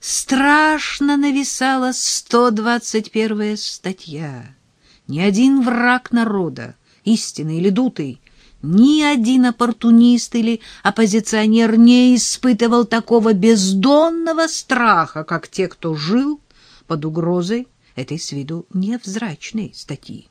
страшно нависала 121-я статья. Ни один враг народа, истинный или дутый, ни один оппортунист или оппозиционер не испытывал такого бездонного страха, как те, кто жил под угрозой этой с виду невзрачной статьи.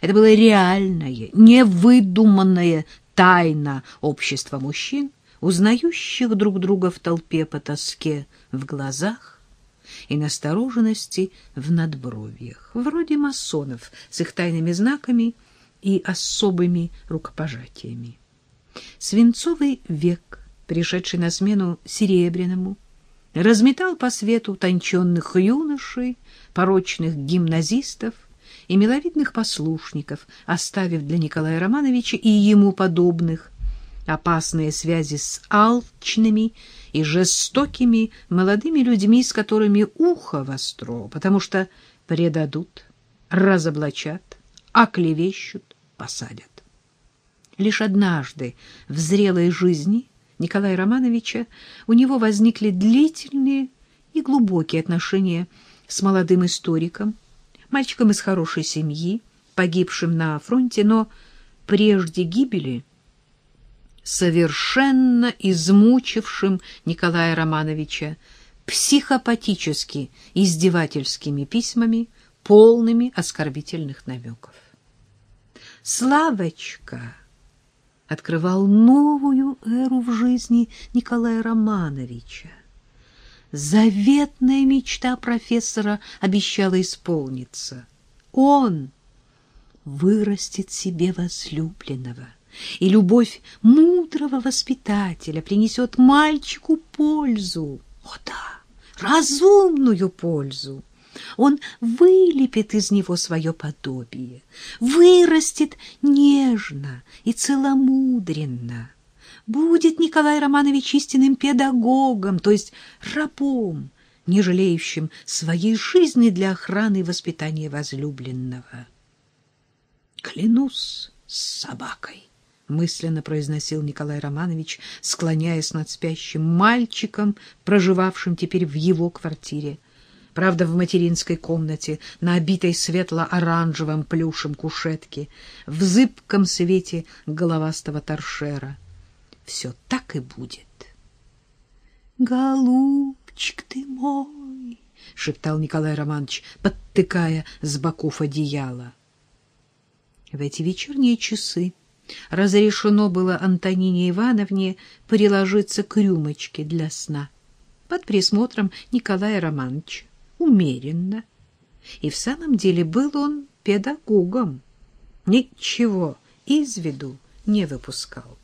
Это было реальное, невыдуманное тайна общества мужчин, узнающих друг друга в толпе по тоске в глазах и настороженности в надбровьях, вроде масонов с их тайными знаками и особыми рукопожатиями. Свинцовый век, пришедший на смену серебряному, разметал по свету тонченных юношей, порочных гимназистов и миловидных послушников, оставив для Николая Романовича и ему подобных опасные связи с алчными и жестокими молодыми людьми, с которыми ухо востро, потому что предадут, разоблачат, оклевещут, посадят. Лишь однажды в зрелой жизни Николая Романовича у него возникли длительные и глубокие отношения с молодым историком, мальчиком из хорошей семьи, погибшим на фронте, но прежде гибели совершенно измучившим Николая Романовича психопатически издевательскими письмами, полными оскорбительных намеков. Славочка открывал новую эру в жизни Николая Романовича. Заветная мечта профессора обещала исполниться. Он вырастет себе возлюбленного, и любовь мудрого воспитателя принесет мальчику пользу. О да, разумную пользу. Он вылепит из него свое подобие, вырастет нежно и целомудренно. Будет Николай Романович истинным педагогом, то есть рабом, не жалеющим своей жизни для охраны и воспитания возлюбленного. Клянусь собакой, мысленно произносил Николай Романович, склоняясь над спящим мальчиком, проживавшим теперь в его квартире правда, в материнской комнате, на обитой светло-оранжевым плюшем кушетке, в зыбком свете головастого торшера. Все так и будет. «Голубчик ты мой!» — шептал Николай Романович, подтыкая с боков одеяла. В эти вечерние часы разрешено было Антонине Ивановне приложиться к рюмочке для сна под присмотром Николая Романовича умеренно. И в самом деле был он педагогом. Ничего из виду не выпускал.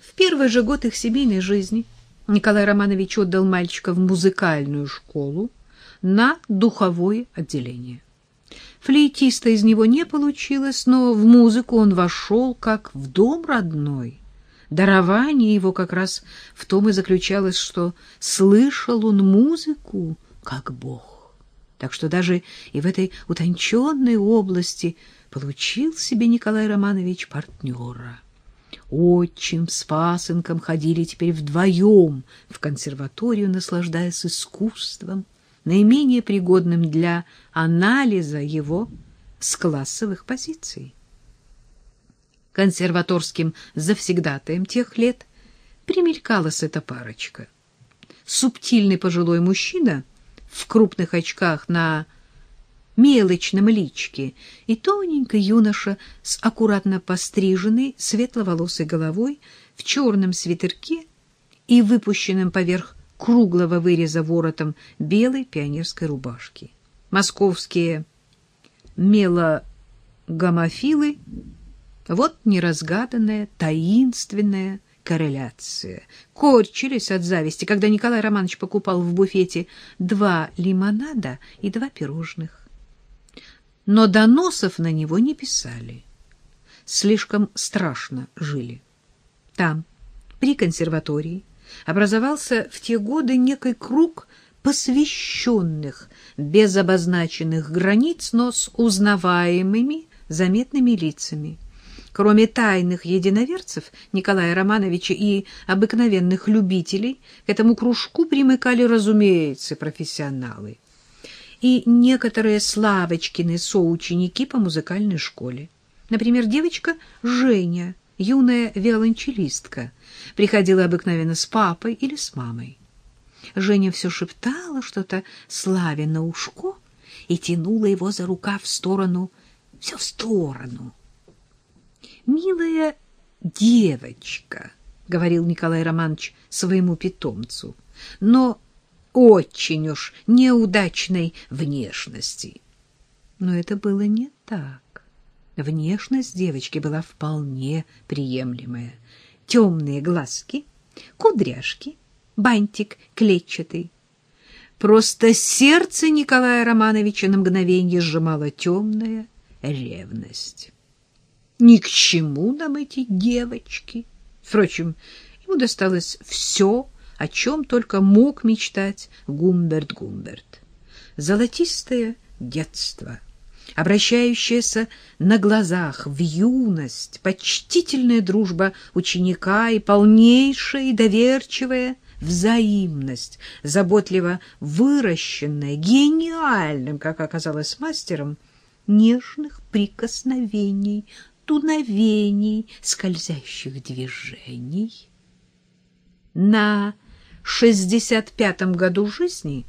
В первый же год их семейной жизни Николай Романович отдал мальчика в музыкальную школу на духовое отделение. Флейтиста из него не получилось, но в музыку он вошел как в дом родной. Дарование его как раз в том и заключалось, что слышал он музыку как Бог. Так что даже и в этой утонченной области получил себе Николай Романович партнера. Отчим с пасынком ходили теперь вдвоем в консерваторию, наслаждаясь искусством, наименее пригодным для анализа его с классовых позиций. Консерваторским завсегдатаем тех лет примелькалась эта парочка. Субтильный пожилой мужчина — в крупных очках на мелочном личке и тоненький юноша с аккуратно постриженной светловолосой головой в черном свитерке и выпущенным поверх круглого выреза воротом белой пионерской рубашки. Московские мелогомофилы — вот неразгаданная, таинственная, корреляция. Корчились от зависти, когда Николай Романович покупал в буфете два лимонада и два пирожных. Но доносов на него не писали. Слишком страшно жили. Там, при консерватории, образовался в те годы некий круг посвященных, без обозначенных границ, но с узнаваемыми заметными лицами. Кроме тайных единоверцев Николая Романовича и обыкновенных любителей, к этому кружку примыкали, разумеется, профессионалы. И некоторые Славочкины соученики по музыкальной школе. Например, девочка Женя, юная виолончелистка, приходила обыкновенно с папой или с мамой. Женя все шептала что-то Славе на ушко и тянула его за рукав в сторону, все в сторону милая девочка, — говорил Николай Романович своему питомцу, — но очень уж неудачной внешности. Но это было не так. Внешность девочки была вполне приемлемая. Темные глазки, кудряшки, бантик клетчатый. Просто сердце Николая Романовича на мгновение сжимала темная ревность. Ни к чему нам эти девочки. Впрочем, ему досталось все, о чем только мог мечтать Гумберт Гумберт. Золотистое детство, обращающееся на глазах в юность, почтительная дружба ученика и полнейшая и доверчивая взаимность, заботливо выращенная, гениальным, как оказалось мастером, нежных прикосновений, дуновений, скользящих движений. На шестьдесят пятом году жизни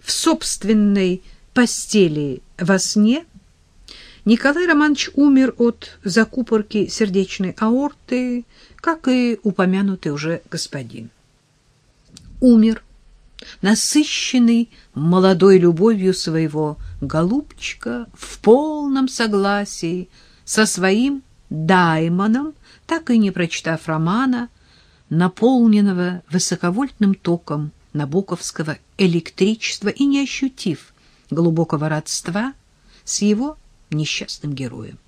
в собственной постели во сне Николай Романович умер от закупорки сердечной аорты, как и упомянутый уже господин. Умер, насыщенный молодой любовью своего голубчика в полном согласии со своим даймоном, так и не прочитав романа, наполненного высоковольтным током набоковского электричества и не ощутив глубокого родства с его несчастным героем.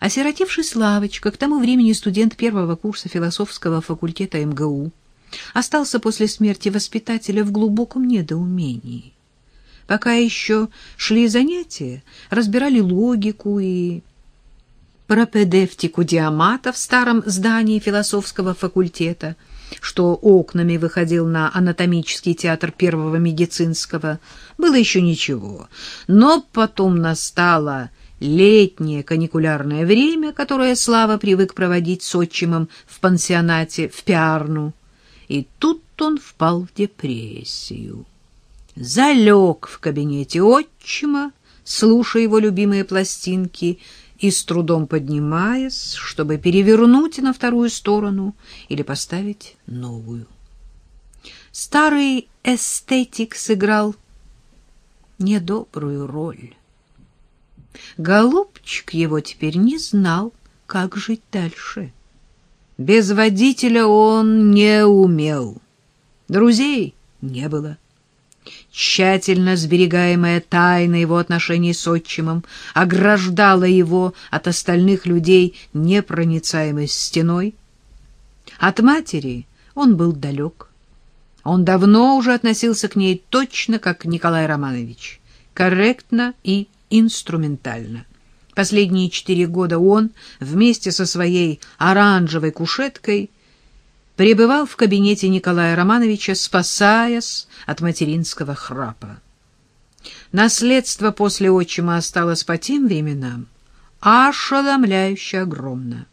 Осиротевший Славочка, к тому времени студент первого курса философского факультета МГУ, остался после смерти воспитателя в глубоком недоумении. Пока еще шли занятия, разбирали логику и пропедевтику диамата в старом здании философского факультета, что окнами выходил на анатомический театр первого медицинского, было еще ничего. Но потом настало летнее каникулярное время, которое Слава привык проводить с отчимом в пансионате в Пиарну, и тут он впал в депрессию залег в кабинете отчима, слушая его любимые пластинки и с трудом поднимаясь, чтобы перевернуть на вторую сторону или поставить новую. Старый эстетик сыграл недобрую роль. Голубчик его теперь не знал, как жить дальше. Без водителя он не умел. Друзей не было. Тщательно сберегаемая тайна его отношений с отчимом ограждала его от остальных людей непроницаемой стеной. От матери он был далек. Он давно уже относился к ней точно как Николай Романович, корректно и инструментально. Последние четыре года он вместе со своей оранжевой кушеткой пребывал в кабинете Николая Романовича, спасаясь от материнского храпа. Наследство после отчима осталось по тем временам ошеломляюще огромно.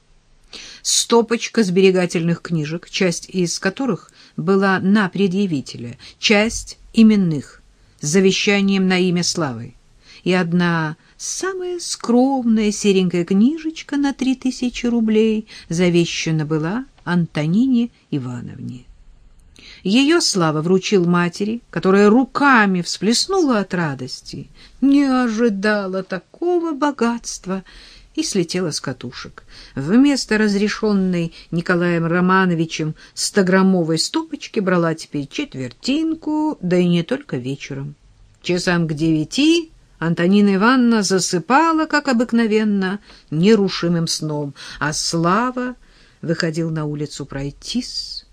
Стопочка сберегательных книжек, часть из которых была на предъявителя, часть именных, с завещанием на имя Славы, и одна самая скромная серенькая книжечка на три тысячи рублей завещана была Антонине Ивановне. Ее Слава вручил матери, которая руками всплеснула от радости, не ожидала такого богатства и слетела с катушек. Вместо разрешенной Николаем Романовичем стограммовой стопочки брала теперь четвертинку, да и не только вечером. Часам к девяти Антонина Ивановна засыпала, как обыкновенно, нерушимым сном, а Слава выходил на улицу пройтись,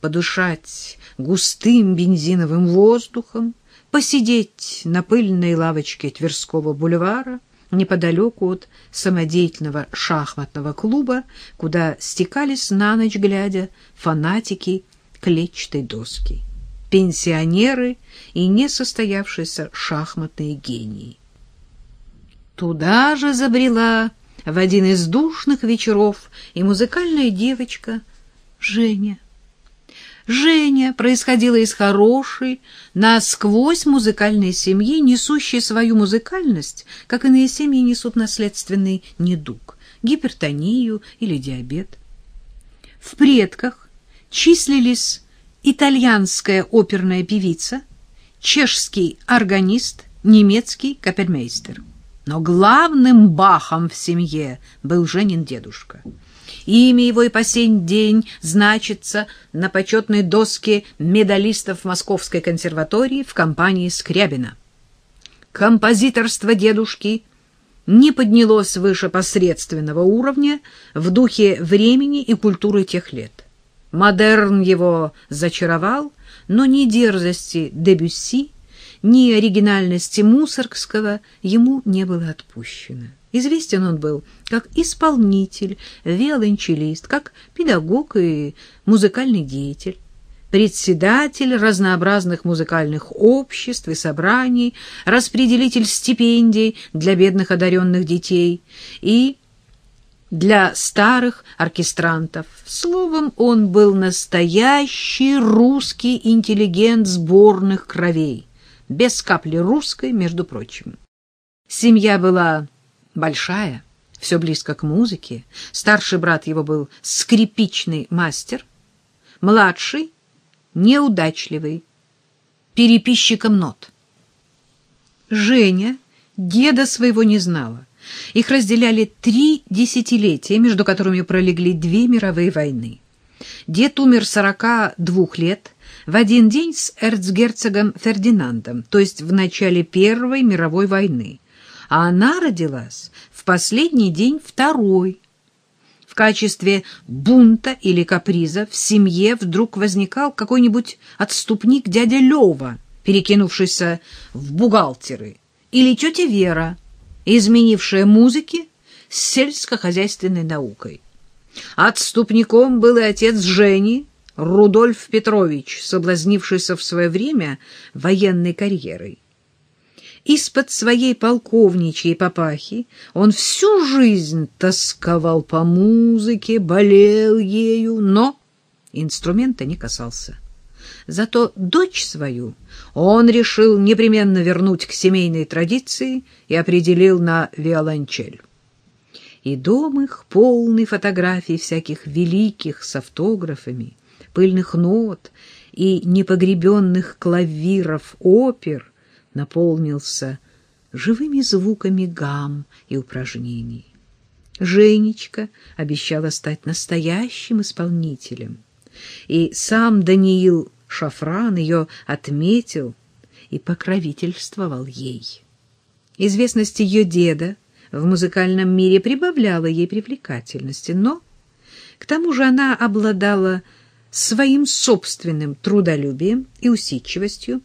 подышать густым бензиновым воздухом, посидеть на пыльной лавочке Тверского бульвара, неподалеку от самодеятельного шахматного клуба, куда стекались на ночь глядя фанатики клетчатой доски, пенсионеры и несостоявшиеся шахматные гении. Туда же забрела в один из душных вечеров и музыкальная девочка Женя. Женя происходила из хорошей, насквозь музыкальной семьи, несущей свою музыкальность, как иные семьи несут наследственный недуг, гипертонию или диабет. В предках числились итальянская оперная певица, чешский органист, немецкий капельмейстер. Но главным бахом в семье был Женин дедушка — Имя его и по сей день значится на почетной доске медалистов Московской консерватории в компании Скрябина. Композиторство дедушки не поднялось выше посредственного уровня в духе времени и культуры тех лет. Модерн его зачаровал, но ни дерзости Дебюсси, ни оригинальности Мусоргского ему не было отпущено. Известен он был как исполнитель, виолончелист, как педагог и музыкальный деятель, председатель разнообразных музыкальных обществ и собраний, распределитель стипендий для бедных одаренных детей и для старых оркестрантов. Словом, он был настоящий русский интеллигент сборных кровей, без капли русской, между прочим. Семья была большая, все близко к музыке. Старший брат его был скрипичный мастер, младший — неудачливый, переписчиком нот. Женя деда своего не знала. Их разделяли три десятилетия, между которыми пролегли две мировые войны. Дед умер сорока двух лет в один день с эрцгерцогом Фердинандом, то есть в начале Первой мировой войны а она родилась в последний день второй. В качестве бунта или каприза в семье вдруг возникал какой-нибудь отступник дядя Лева, перекинувшийся в бухгалтеры, или тетя Вера, изменившая музыки с сельскохозяйственной наукой. Отступником был и отец Жени, Рудольф Петрович, соблазнившийся в свое время военной карьерой. Из-под своей полковничьей папахи он всю жизнь тосковал по музыке, болел ею, но инструмента не касался. Зато дочь свою он решил непременно вернуть к семейной традиции и определил на виолончель. И дом их полный фотографий всяких великих с автографами, пыльных нот и непогребенных клавиров опер — наполнился живыми звуками гам и упражнений. Женечка обещала стать настоящим исполнителем, и сам Даниил Шафран ее отметил и покровительствовал ей. Известность ее деда в музыкальном мире прибавляла ей привлекательности, но к тому же она обладала своим собственным трудолюбием и усидчивостью,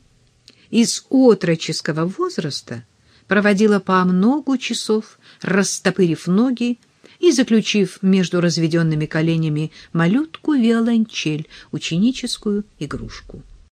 из отроческого возраста проводила по многу часов, растопырив ноги и заключив между разведенными коленями малютку виолончель, ученическую игрушку.